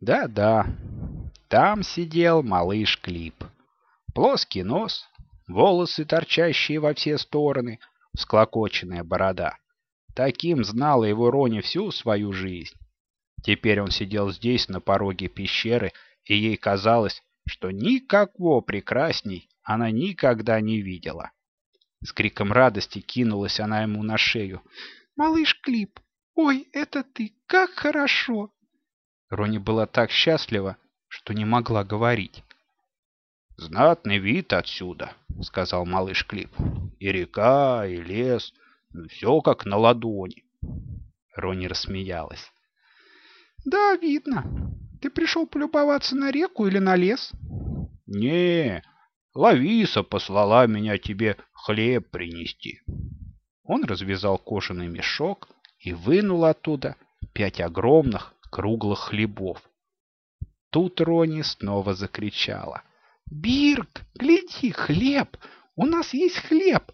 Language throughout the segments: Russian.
Да-да, там сидел малыш Клип. Плоский нос, волосы, торчащие во все стороны, всклокоченная борода. Таким знала его Рони всю свою жизнь. Теперь он сидел здесь, на пороге пещеры, и ей казалось, что никакого прекрасней она никогда не видела. С криком радости кинулась она ему на шею. «Малыш Клип! Ой, это ты! Как хорошо!» Рони была так счастлива, что не могла говорить. «Знатный вид отсюда», — сказал малыш Клип. «И река, и лес, все как на ладони». Рони рассмеялась. «Да, видно. Ты пришел полюбоваться на реку или на лес?» «Не, Лависа послала меня тебе хлеб принести». Он развязал кожаный мешок и вынул оттуда пять огромных круглых хлебов. Тут Рони снова закричала. «Бирк, гляди, хлеб! У нас есть хлеб!»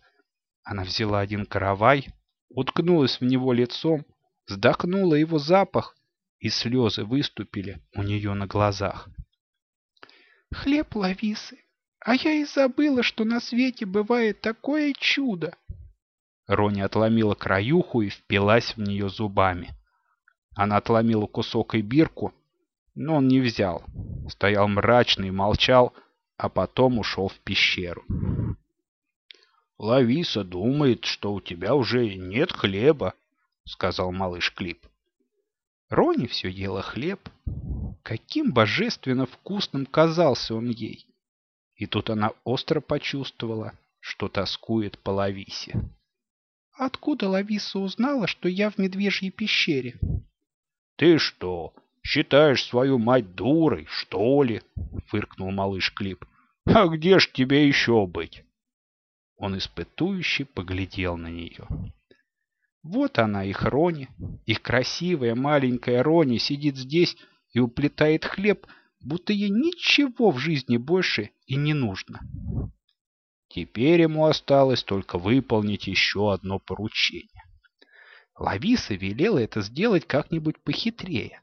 Она взяла один каравай, уткнулась в него лицом, вздохнула его запах, и слезы выступили у нее на глазах. «Хлеб Лависы! А я и забыла, что на свете бывает такое чудо!» Рони отломила краюху и впилась в нее зубами. Она отломила кусок и бирку, но он не взял. Стоял мрачный молчал, а потом ушел в пещеру. «Лависа думает, что у тебя уже нет хлеба», — сказал малыш Клип. Рони все ела хлеб. Каким божественно вкусным казался он ей. И тут она остро почувствовала, что тоскует по Лависе. «Откуда Лависа узнала, что я в медвежьей пещере?» «Ты что, считаешь свою мать дурой, что ли?» — фыркнул малыш Клип. «А где ж тебе еще быть?» Он испытующе поглядел на нее. Вот она, их Рони, их красивая маленькая Рони сидит здесь и уплетает хлеб, будто ей ничего в жизни больше и не нужно. Теперь ему осталось только выполнить еще одно поручение. Лависа велела это сделать как-нибудь похитрее.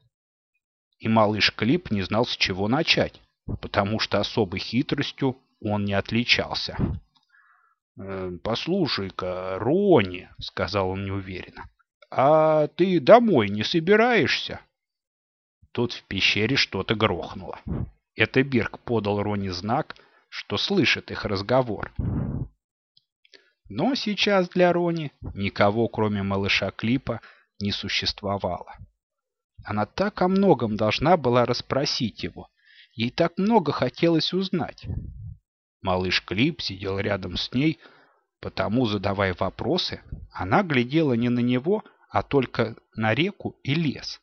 И малыш Клип не знал, с чего начать, потому что особой хитростью он не отличался. «Э, «Послушай-ка, Рони», — сказал он неуверенно, — «а ты домой не собираешься?» Тут в пещере что-то грохнуло. Это Бирк подал Рони знак, что слышит их разговор. Но сейчас для Рони никого, кроме малыша Клипа, не существовало. Она так о многом должна была расспросить его. Ей так много хотелось узнать. Малыш Клип сидел рядом с ней, потому, задавая вопросы, она глядела не на него, а только на реку и лес.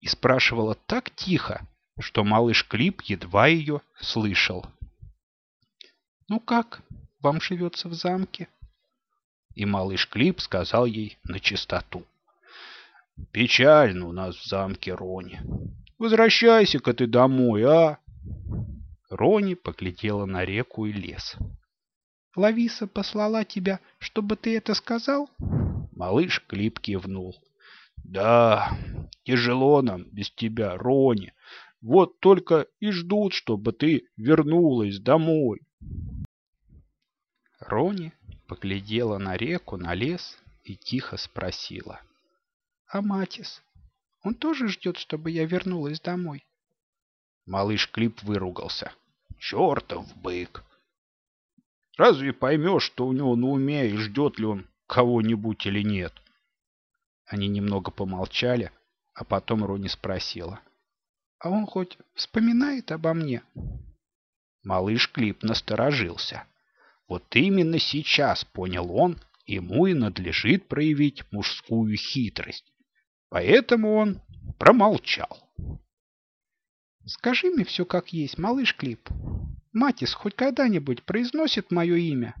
И спрашивала так тихо, что малыш Клип едва ее слышал. «Ну как, вам живется в замке?» И малыш Клип сказал ей на чистоту. «Печально у нас в замке, Рони. Возвращайся-ка ты домой, а!» Рони поглядела на реку и лес. «Лависа послала тебя, чтобы ты это сказал?» Малыш Клип кивнул. «Да, тяжело нам без тебя, Рони. Вот только и ждут, чтобы ты вернулась домой». Рони поглядела на реку, на лес и тихо спросила. «А Матис? Он тоже ждет, чтобы я вернулась домой?» Малыш Клип выругался. «Чертов бык! Разве поймешь, что у него на уме и ждет ли он кого-нибудь или нет?» Они немного помолчали, а потом Рони спросила. «А он хоть вспоминает обо мне?» Малыш Клип насторожился. Вот именно сейчас, понял он, ему и надлежит проявить мужскую хитрость. Поэтому он промолчал. «Скажи мне все как есть, малыш Клип. Матис хоть когда-нибудь произносит мое имя?»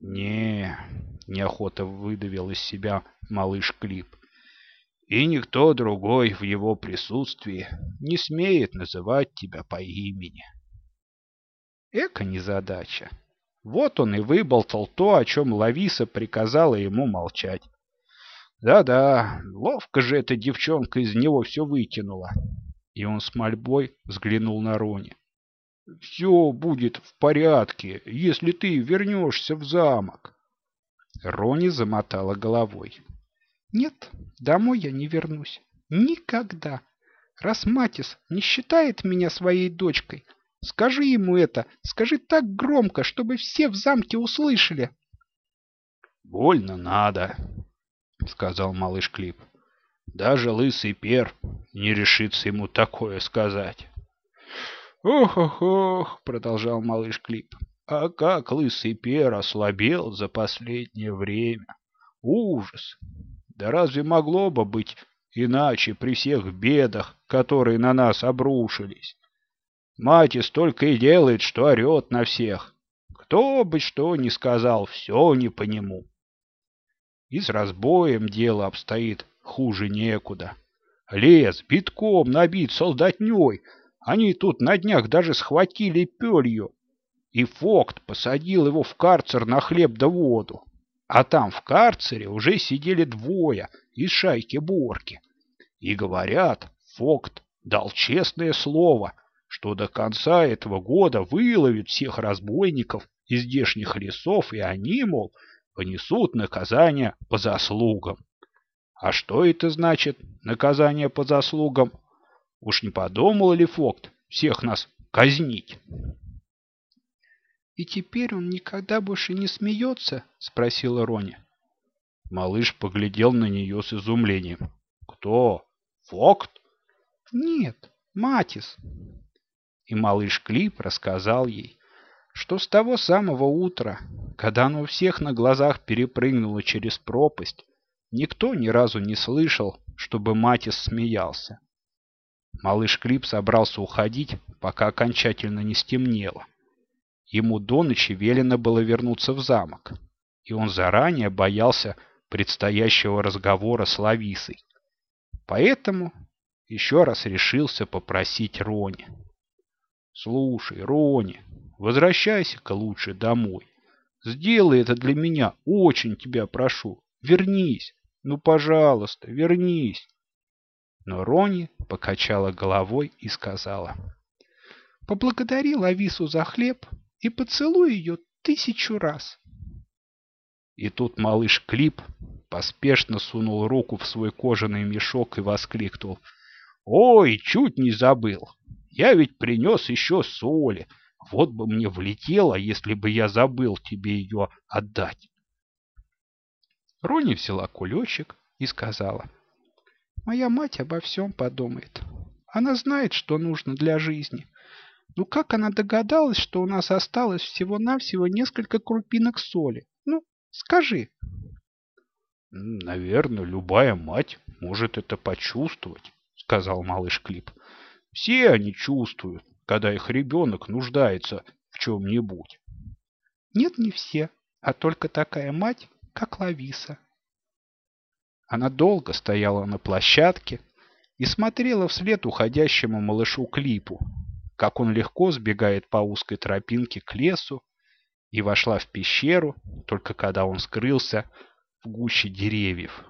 «Не, неохота выдавил из себя малыш Клип. И никто другой в его присутствии не смеет называть тебя по имени». Эка незадача. Вот он и выболтал то, о чем Лависа приказала ему молчать. Да-да, ловко же эта девчонка из него все вытянула. И он с мольбой взглянул на Рони. «Все будет в порядке, если ты вернешься в замок». Рони замотала головой. «Нет, домой я не вернусь. Никогда. Раз Матис не считает меня своей дочкой, скажи ему это, скажи так громко, чтобы все в замке услышали». «Больно надо», — сказал малыш Клип. «Даже лысый пер не решится ему такое сказать». «Ох-ох-ох», — продолжал малыш Клип, — «а как лысый пер ослабел за последнее время! Ужас! Да разве могло бы быть иначе при всех бедах, которые на нас обрушились? Мать столько и делает, что орет на всех. Кто бы что ни сказал, все не по нему. И с разбоем дело обстоит хуже некуда. Лес битком набит солдатней, они тут на днях даже схватили пёлью. И Фокт посадил его в карцер на хлеб да воду. А там в карцере уже сидели двое из шайки Борки. И говорят, Фокт дал честное слово, что до конца этого года выловит всех разбойников из здешних лесов, и они, мол, понесут наказание по заслугам. А что это значит, наказание по заслугам? Уж не подумал ли Фокт всех нас казнить? «И теперь он никогда больше не смеется?» — спросила Роня. Малыш поглядел на нее с изумлением. «Кто? Фокт?» «Нет, Матис». И малыш Клип рассказал ей, что с того самого утра, когда оно у всех на глазах перепрыгнуло через пропасть, никто ни разу не слышал, чтобы Матис смеялся. Малыш Крип собрался уходить, пока окончательно не стемнело. Ему до ночи велено было вернуться в замок, и он заранее боялся предстоящего разговора с Лависой. Поэтому еще раз решился попросить Рони. «Слушай, Рони, возвращайся-ка лучше домой. Сделай это для меня, очень тебя прошу. Вернись, ну, пожалуйста, вернись». Но Рони покачала головой и сказала. «Поблагодари Лавису за хлеб и поцелуй ее тысячу раз». И тут малыш Клип поспешно сунул руку в свой кожаный мешок и воскликнул. «Ой, чуть не забыл! Я ведь принес еще соли. Вот бы мне влетело, если бы я забыл тебе ее отдать!» Рони взяла кулечек и сказала. Моя мать обо всем подумает. Она знает, что нужно для жизни. Ну как она догадалась, что у нас осталось всего-навсего несколько крупинок соли? Ну, скажи. Наверное, любая мать может это почувствовать, сказал малыш Клип. Все они чувствуют, когда их ребенок нуждается в чем-нибудь. Нет, не все, а только такая мать, как Лависа. Она долго стояла на площадке и смотрела вслед уходящему малышу Клипу, как он легко сбегает по узкой тропинке к лесу, и вошла в пещеру, только когда он скрылся в гуще деревьев.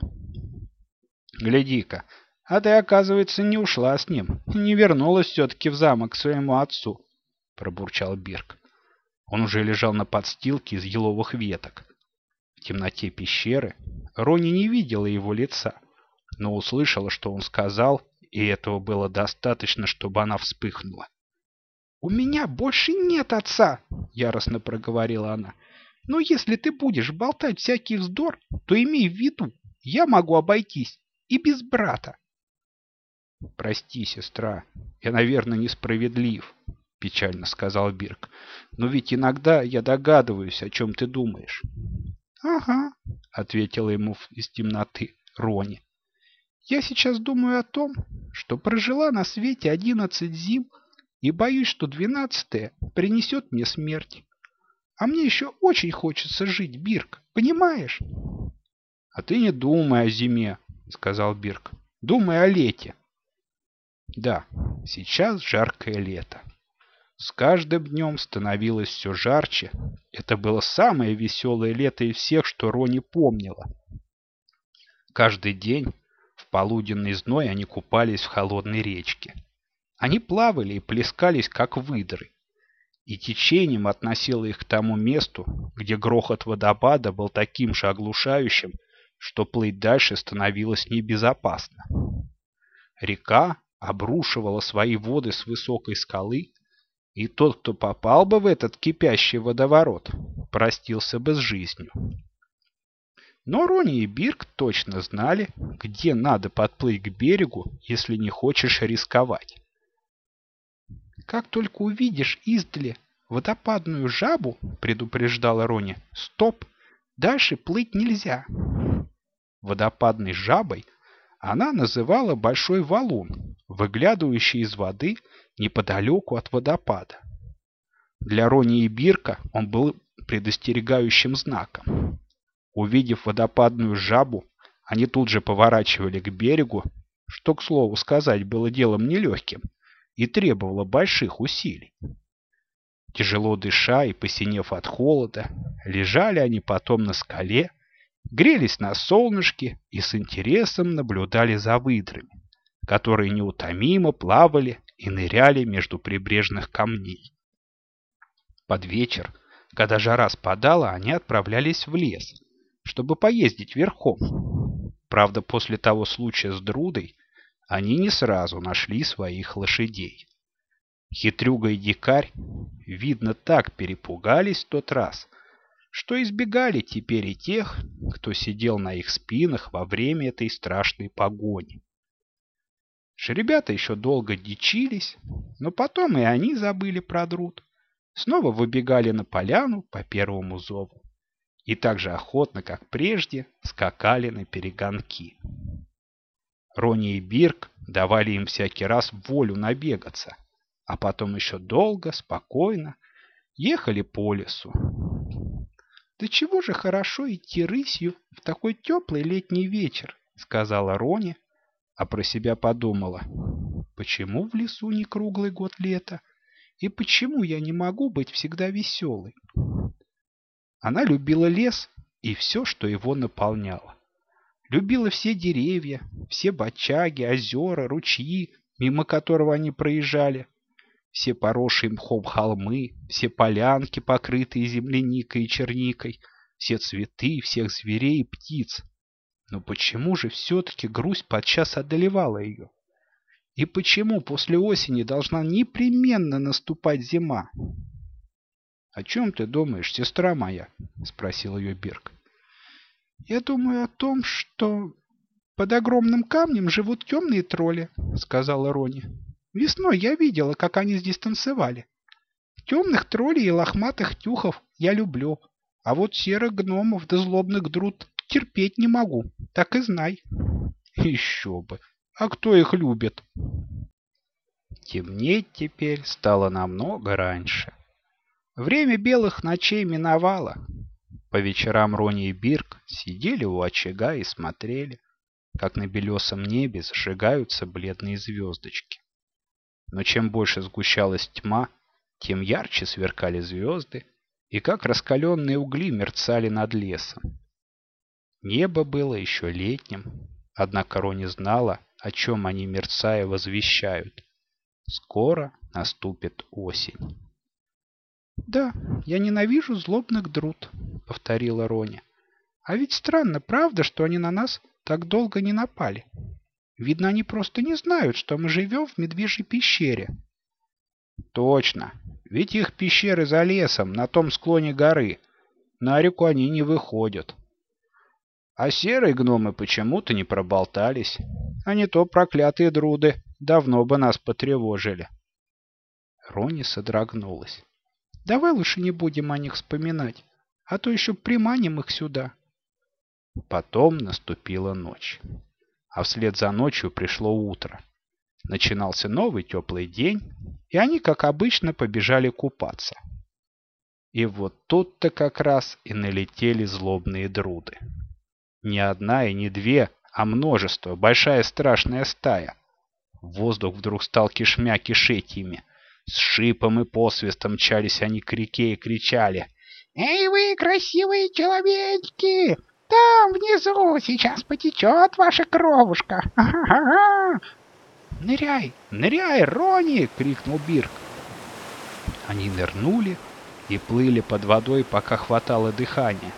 «Гляди-ка, а ты, оказывается, не ушла с ним, не вернулась все-таки в замок к своему отцу», — пробурчал Бирк. Он уже лежал на подстилке из еловых веток. В темноте пещеры Рони не видела его лица, но услышала, что он сказал, и этого было достаточно, чтобы она вспыхнула. «У меня больше нет отца!» — яростно проговорила она. «Но если ты будешь болтать всякий вздор, то имей в виду, я могу обойтись и без брата». «Прости, сестра, я, наверное, несправедлив», — печально сказал Бирк. «Но ведь иногда я догадываюсь, о чем ты думаешь». «Ага», — ответила ему из темноты Рони. «Я сейчас думаю о том, что прожила на свете одиннадцать зим и боюсь, что двенадцатая принесет мне смерть. А мне еще очень хочется жить, Бирк, понимаешь?» «А ты не думай о зиме», — сказал Бирк. «Думай о лете». Да, сейчас жаркое лето. С каждым днем становилось все жарче. Это было самое веселое лето из всех, что Рони помнила. Каждый день в полуденный зной они купались в холодной речке. Они плавали и плескались, как выдры, и течением относило их к тому месту, где грохот водопада был таким же оглушающим, что плыть дальше становилось небезопасно. Река обрушивала свои воды с высокой скалы, и тот, кто попал бы в этот кипящий водоворот, простился бы с жизнью. Но Рони и Бирк точно знали, где надо подплыть к берегу, если не хочешь рисковать. «Как только увидишь издали водопадную жабу, — предупреждала Рони, — стоп, дальше плыть нельзя». Водопадной жабой она называла большой валун, выглядывающий из воды неподалеку от водопада. Для Рони и Бирка он был предостерегающим знаком. Увидев водопадную жабу, они тут же поворачивали к берегу, что, к слову сказать, было делом нелегким и требовало больших усилий. Тяжело дыша и посинев от холода, лежали они потом на скале, грелись на солнышке и с интересом наблюдали за выдрами, которые неутомимо плавали и ныряли между прибрежных камней. Под вечер, когда жара спадала, они отправлялись в лес, чтобы поездить верхом. Правда, после того случая с Друдой они не сразу нашли своих лошадей. Хитрюга и дикарь, видно, так перепугались в тот раз, что избегали теперь и тех, кто сидел на их спинах во время этой страшной погони. Ребята еще долго дичились, но потом и они забыли про Друд. Снова выбегали на поляну по первому зову и так же охотно, как прежде, скакали на перегонки. Рони и Бирк давали им всякий раз волю набегаться, а потом еще долго, спокойно ехали по лесу. «Да чего же хорошо идти рысью в такой теплый летний вечер», — сказала Рони, а про себя подумала. «Почему в лесу не круглый год лета? И почему я не могу быть всегда веселой?» Она любила лес и все, что его наполняло. Любила все деревья, все бочаги, озера, ручьи, мимо которого они проезжали, все поросшие мхом холмы, все полянки, покрытые земляникой и черникой, все цветы, всех зверей и птиц. Но почему же все-таки грусть подчас одолевала ее? И почему после осени должна непременно наступать зима? «О чем ты думаешь, сестра моя?» — спросил ее Бирк. «Я думаю о том, что под огромным камнем живут темные тролли», — сказала Рони. «Весной я видела, как они здесь танцевали. Темных троллей и лохматых тюхов я люблю, а вот серых гномов да злобных друд терпеть не могу, так и знай». «Еще бы! А кто их любит?» Темнеть теперь стало намного раньше. Время белых ночей миновало. По вечерам Рони и Бирк сидели у очага и смотрели, как на белесом небе зажигаются бледные звездочки. Но чем больше сгущалась тьма, тем ярче сверкали звезды, и как раскаленные угли мерцали над лесом. Небо было еще летним, однако Рони знала, о чем они мерцая возвещают. Скоро наступит осень. «Да, я ненавижу злобных друд», — повторила Роня. «А ведь странно, правда, что они на нас так долго не напали? Видно, они просто не знают, что мы живем в медвежьей пещере». «Точно, ведь их пещеры за лесом, на том склоне горы. На реку они не выходят». А серые гномы почему-то не проболтались, а не то проклятые друды давно бы нас потревожили. Рони содрогнулась. Давай лучше не будем о них вспоминать, а то еще приманим их сюда. Потом наступила ночь. А вслед за ночью пришло утро. Начинался новый теплый день, и они, как обычно, побежали купаться. И вот тут-то как раз и налетели злобные друды. Не одна и не две, а множество, большая страшная стая. Воздух вдруг стал кишмя кишеть ими, с шипом и посвистом мчались они к реке и кричали. «Эй вы, красивые человечки! Там внизу сейчас потечет ваша кровушка! Ага-га!» «Ныряй! Ныряй, Рони!» — крикнул Бирк. Они нырнули и плыли под водой, пока хватало дыхания.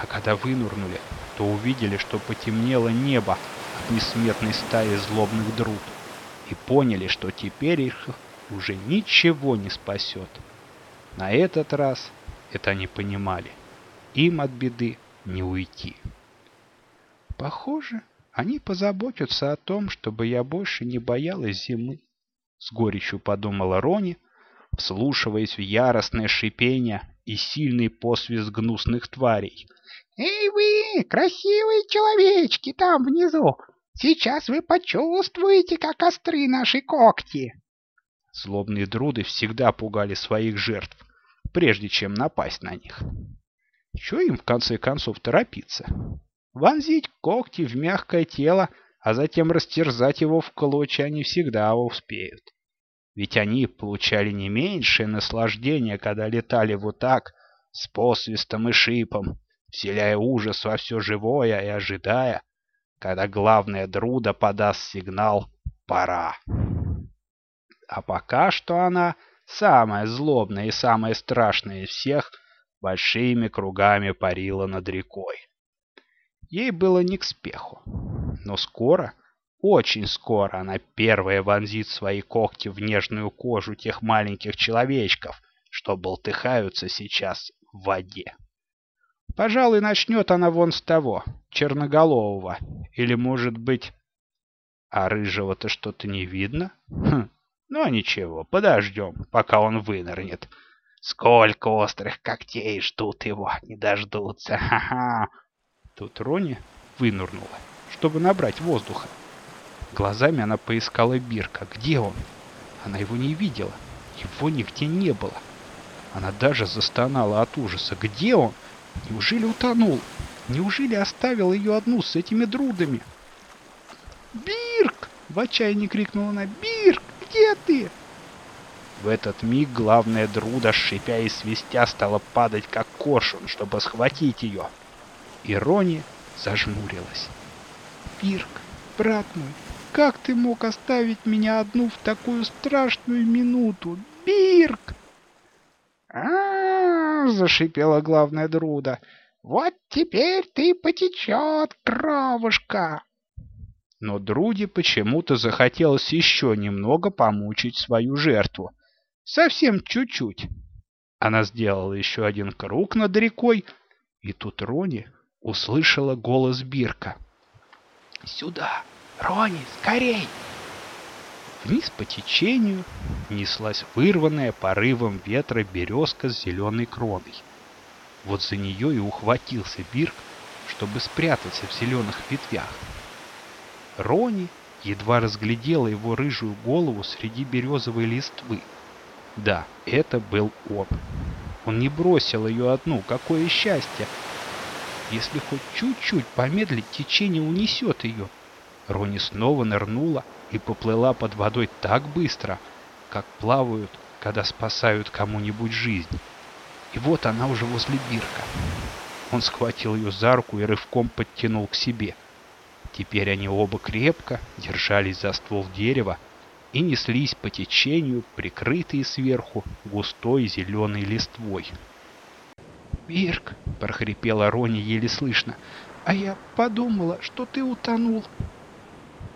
А когда вынурнули, то увидели, что потемнело небо от несметной стаи злобных друд, и поняли, что теперь их уже ничего не спасет. На этот раз это они понимали. Им от беды не уйти. Похоже, они позаботятся о том, чтобы я больше не боялась зимы. С горечью подумала Рони, вслушиваясь в яростное шипение и сильный посвист гнусных тварей. «Эй вы, красивые человечки там внизу! Сейчас вы почувствуете, как остры наши когти!» Злобные друды всегда пугали своих жертв, прежде чем напасть на них. Чего им в конце концов торопиться? Вонзить когти в мягкое тело, а затем растерзать его в клочья они всегда успеют. Ведь они получали не меньшее наслаждение, когда летали вот так, с посвистом и шипом, вселяя ужас во все живое и ожидая, когда главная друда подаст сигнал «пора». А пока что она, самая злобная и самая страшная из всех, большими кругами парила над рекой. Ей было не к спеху, но скоро очень скоро она первая вонзит свои когти в нежную кожу тех маленьких человечков, что болтыхаются сейчас в воде. Пожалуй, начнет она вон с того, черноголового, или, может быть... А рыжего-то что-то не видно? Хм, ну ничего, подождем, пока он вынырнет. Сколько острых когтей ждут его, не дождутся, ха-ха. Тут Рони вынырнула, чтобы набрать воздуха. Глазами она поискала Бирка. Где он? Она его не видела. Его нигде не было. Она даже застонала от ужаса. Где он? Неужели утонул? Неужели оставил ее одну с этими друдами? «Бирк!» — в отчаянии крикнула она. «Бирк, где ты?» В этот миг главная друда, шипя и свистя, стала падать, как коршун, чтобы схватить ее. И Рони зажмурилась. «Бирк, брат мой, как ты мог оставить меня одну в такую страшную минуту? Бирк! а, зашипела главная Друда. «Вот теперь ты потечет, кровушка!» Но Друде почему-то захотелось еще немного помучить свою жертву. Совсем чуть-чуть. Она сделала еще один круг над рекой, и тут Рони услышала голос Бирка. «Сюда!» Рони, скорей!» Вниз по течению неслась вырванная порывом ветра березка с зеленой кроной. Вот за нее и ухватился Бирк, чтобы спрятаться в зеленых ветвях. Рони едва разглядела его рыжую голову среди березовой листвы. Да, это был он. Он не бросил ее одну, какое счастье! Если хоть чуть-чуть помедлить, течение унесет ее. Рони снова нырнула и поплыла под водой так быстро, как плавают, когда спасают кому-нибудь жизнь. И вот она уже возле Бирка. Он схватил ее за руку и рывком подтянул к себе. Теперь они оба крепко держались за ствол дерева и неслись по течению, прикрытые сверху густой зеленой листвой. «Бирк!» — прохрипела Рони еле слышно. «А я подумала, что ты утонул!»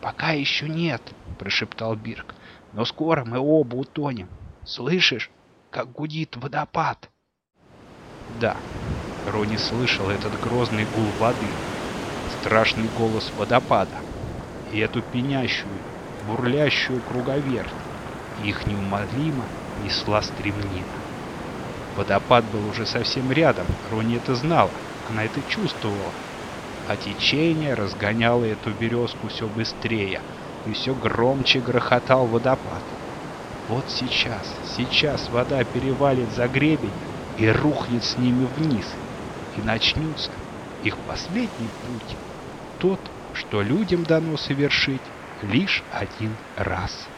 «Пока еще нет», — прошептал Бирк. «Но скоро мы оба утонем. Слышишь, как гудит водопад?» Да, Рони слышал этот грозный гул воды, страшный голос водопада и эту пенящую, бурлящую круговерть. Их неумолимо несла стремнина. Водопад был уже совсем рядом, Рони это знала, она это чувствовала а течение разгоняло эту березку все быстрее, и все громче грохотал водопад. Вот сейчас, сейчас вода перевалит за гребень и рухнет с ними вниз, и начнется их последний путь, тот, что людям дано совершить лишь один раз.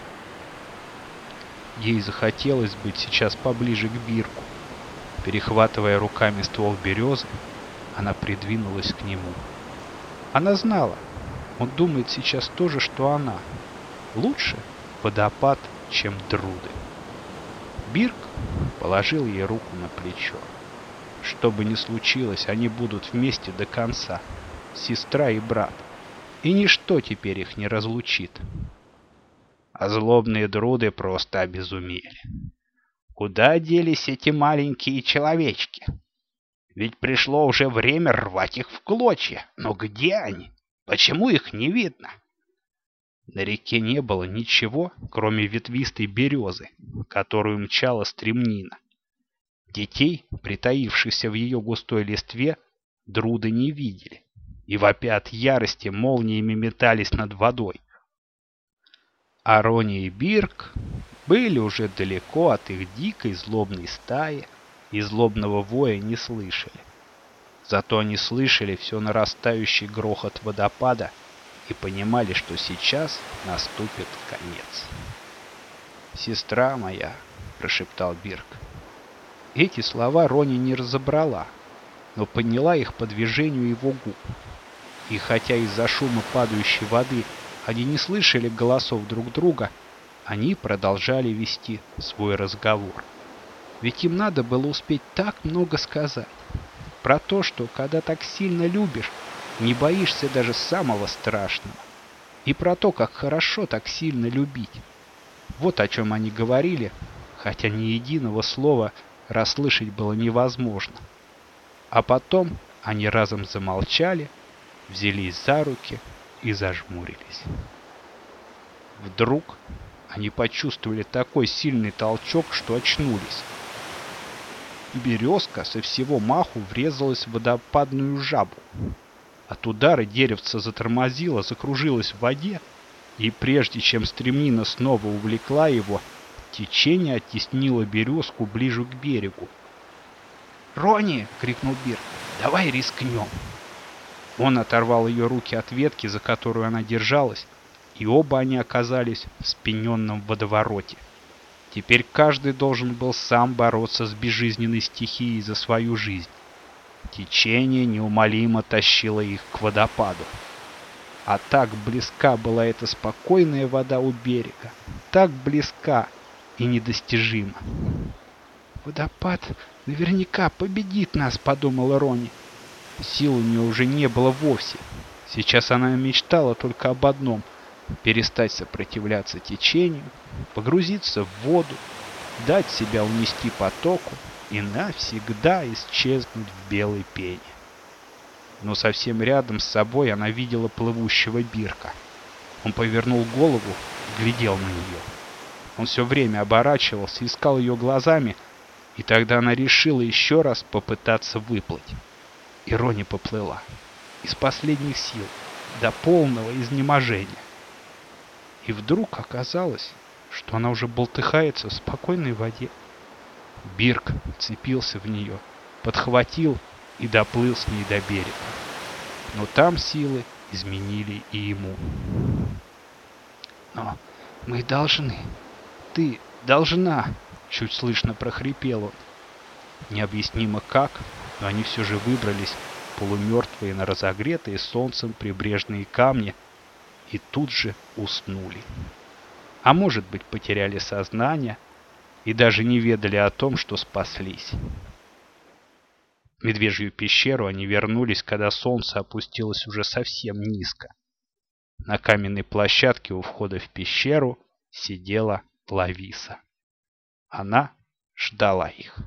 Ей захотелось быть сейчас поближе к Бирку. Перехватывая руками ствол березы, она придвинулась к нему. Она знала. Он думает сейчас то же, что она. Лучше водопад, чем друды. Бирк положил ей руку на плечо. Что бы ни случилось, они будут вместе до конца, сестра и брат, и ничто теперь их не разлучит. А злобные друды просто обезумели. Куда делись эти маленькие человечки? Ведь пришло уже время рвать их в клочья. Но где они? Почему их не видно? На реке не было ничего, кроме ветвистой березы, которую мчала стремнина. Детей, притаившихся в ее густой листве, друды не видели, и вопя от ярости молниями метались над водой. Арони и Бирк были уже далеко от их дикой злобной стаи и злобного воя не слышали. Зато они слышали все нарастающий грохот водопада и понимали, что сейчас наступит конец. «Сестра моя», — прошептал Бирк. Эти слова Рони не разобрала, но поняла их по движению его губ. И хотя из-за шума падающей воды они не слышали голосов друг друга, они продолжали вести свой разговор. Ведь им надо было успеть так много сказать. Про то, что когда так сильно любишь, не боишься даже самого страшного. И про то, как хорошо так сильно любить. Вот о чем они говорили, хотя ни единого слова расслышать было невозможно. А потом они разом замолчали, взялись за руки и зажмурились. Вдруг они почувствовали такой сильный толчок, что очнулись. Березка со всего маху врезалась в водопадную жабу. От удара деревце затормозило, закружилось в воде, и прежде чем стремнина снова увлекла его, течение оттеснило березку ближе к берегу. «Рони!» — крикнул Бир. «Давай рискнем!» Он оторвал ее руки от ветки, за которую она держалась, и оба они оказались в спененном водовороте. Теперь каждый должен был сам бороться с безжизненной стихией за свою жизнь. Течение неумолимо тащило их к водопаду. А так близка была эта спокойная вода у берега, так близка и недостижима. «Водопад наверняка победит нас», — подумала Рони. Сил у нее уже не было вовсе. Сейчас она мечтала только об одном — перестать сопротивляться течению, погрузиться в воду, дать себя унести потоку и навсегда исчезнуть в белой пене. Но совсем рядом с собой она видела плывущего Бирка. Он повернул голову глядел на нее. Он все время оборачивался, искал ее глазами, и тогда она решила еще раз попытаться выплыть. И поплыла. Из последних сил, до полного изнеможения. И вдруг оказалось, что она уже болтыхается в спокойной воде. Бирк цепился в нее, подхватил и доплыл с ней до берега. Но там силы изменили и ему. «Но мы должны, ты должна!» — чуть слышно прохрипел он. Необъяснимо как, но они все же выбрались полумертвые на разогретые солнцем прибрежные камни и тут же уснули. А может быть, потеряли сознание и даже не ведали о том, что спаслись. В медвежью пещеру они вернулись, когда солнце опустилось уже совсем низко. На каменной площадке у входа в пещеру сидела Лависа. Она ждала их.